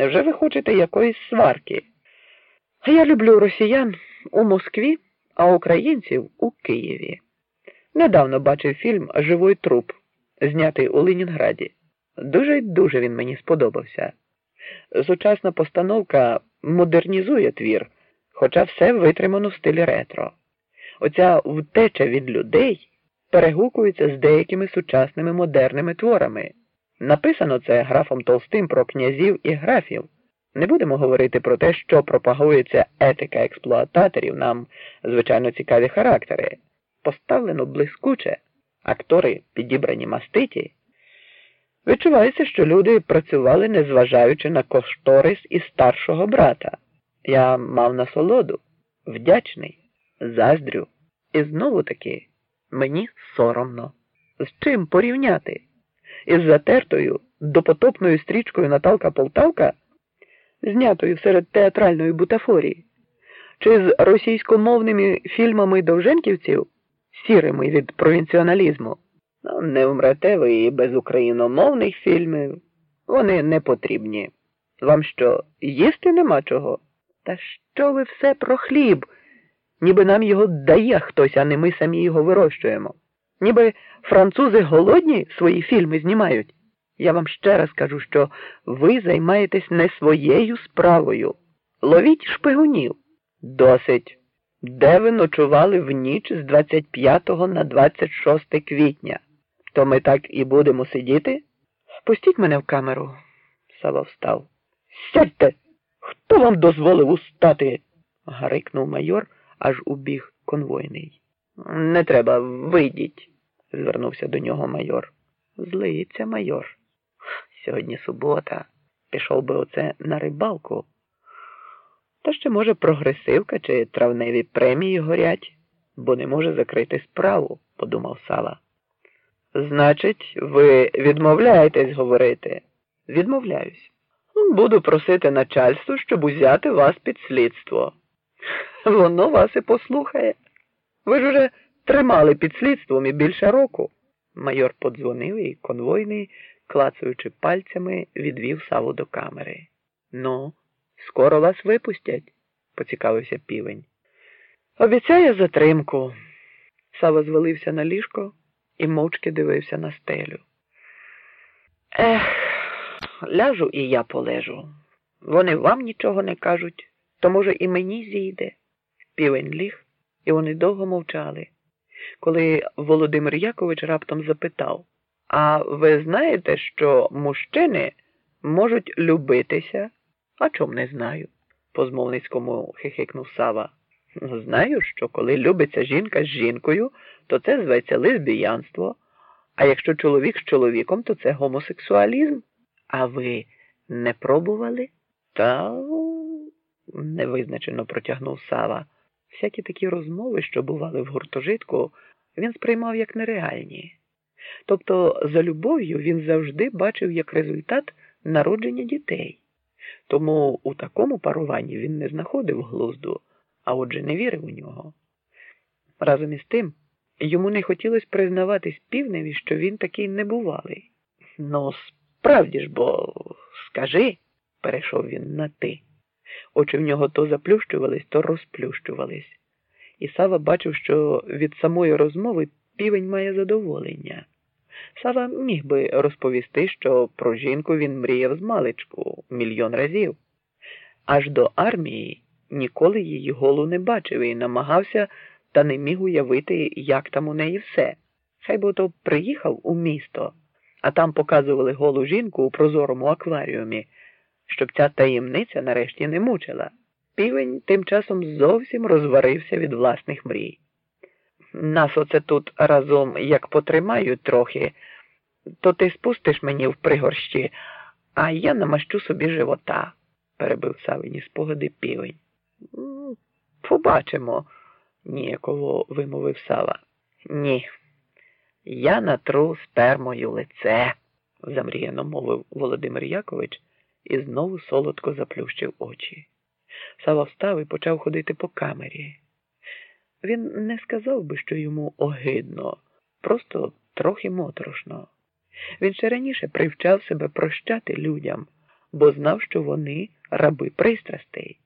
Невже ви хочете якоїсь сварки? Я люблю росіян у Москві, а українців у Києві. Недавно бачив фільм Живий труп, знятий у Ленінграді. Дуже й дуже він мені сподобався. Сучасна постановка модернізує твір, хоча все витримано в стилі ретро. Оця втеча від людей перегукується з деякими сучасними модерними творами. Написано це графом Толстим про князів і графів. Не будемо говорити про те, що пропагується етика експлуататорів, нам, звичайно, цікаві характери. Поставлено блискуче, актори підібрані маститі. Відчувається, що люди працювали, незважаючи на кошторис і старшого брата. Я мав насолоду, вдячний, заздрю. І знову таки мені соромно. З чим порівняти? Із затертою допотопною стрічкою Наталка Полтавка, знятою серед театральної бутафорії, чи з російськомовними фільмами довженківців, сірими від провінціоналізму. Ну, не вмрете ви і без україномовних фільмів. Вони не потрібні. Вам що, їсти нема чого? Та що ви все про хліб? Ніби нам його дає хтось, а не ми самі його вирощуємо. Ніби французи голодні свої фільми знімають. Я вам ще раз кажу, що ви займаєтесь не своєю справою. Ловіть шпигунів. Досить. Де ви ночували в ніч з 25 на 26 квітня? То ми так і будемо сидіти? Пустіть мене в камеру. Сава встав. Сядьте! Хто вам дозволив устати? гарикнув майор, аж убіг конвойний. Не треба, вийдіть, звернувся до нього майор. Злиться майор. Сьогодні субота. Пішов би оце на рибалку. Та ще, може, прогресивка чи травневі премії горять, бо не може закрити справу, подумав Сава. Значить, ви відмовляєтесь говорити? Відмовляюсь. Буду просити начальство, щоб узяти вас під слідство. Воно вас і послухає. Ви ж уже тримали під слідством і більше року. Майор подзвонив і конвойний, клацаючи пальцями, відвів саву до камери. Ну, скоро вас випустять, поцікавився півень. Обіцяє затримку. Сава звалився на ліжко і мовчки дивився на стелю. Ех, ляжу і я полежу. Вони вам нічого не кажуть, то, може, і мені зійде. Півень ліг, і вони довго мовчали. Коли Володимир Якович раптом запитав, а ви знаєте, що мужчини можуть любитися? А чом не знаю? по змовницькому хихикнув Сава. Знаю, що коли любиться жінка з жінкою, то це зветься лесбіянство, а якщо чоловік з чоловіком, то це гомосексуалізм. А ви не пробували? Та невизначено протягнув Сава. Всякі такі розмови, що бували в гуртожитку, він сприймав як нереальні. Тобто, за любов'ю він завжди бачив як результат народження дітей. Тому у такому паруванні він не знаходив глузду, а отже не вірив у нього. Разом із тим, йому не хотілося признаватись півневі, що він такий небувалий. Ну, справді ж, бо скажи, перейшов він на ти. Очі в нього то заплющувались, то розплющувались. І Сава бачив, що від самої розмови півень має задоволення. Сава міг би розповісти, що про жінку він мріяв з маличку мільйон разів. Аж до армії ніколи її голу не бачив і намагався та не міг уявити, як там у неї все. Хай би то приїхав у місто, а там показували голу жінку у прозорому акваріумі, щоб ця таємниця нарешті не мучила. Півень тим часом зовсім розварився від власних мрій. Нас оце тут разом як потримають трохи, то ти спустиш мені в пригорщі, а я намащу собі живота, перебив Савині спогади півень. Побачимо, ніяково вимовив Сава. Ні. Я натру спермою лице, замріяно мовив Володимир Якович і знову солодко заплющив очі. Сава встав і почав ходити по камері. Він не сказав би, що йому огидно, просто трохи моторошно. Він ще раніше привчав себе прощати людям, бо знав, що вони раби пристрастей.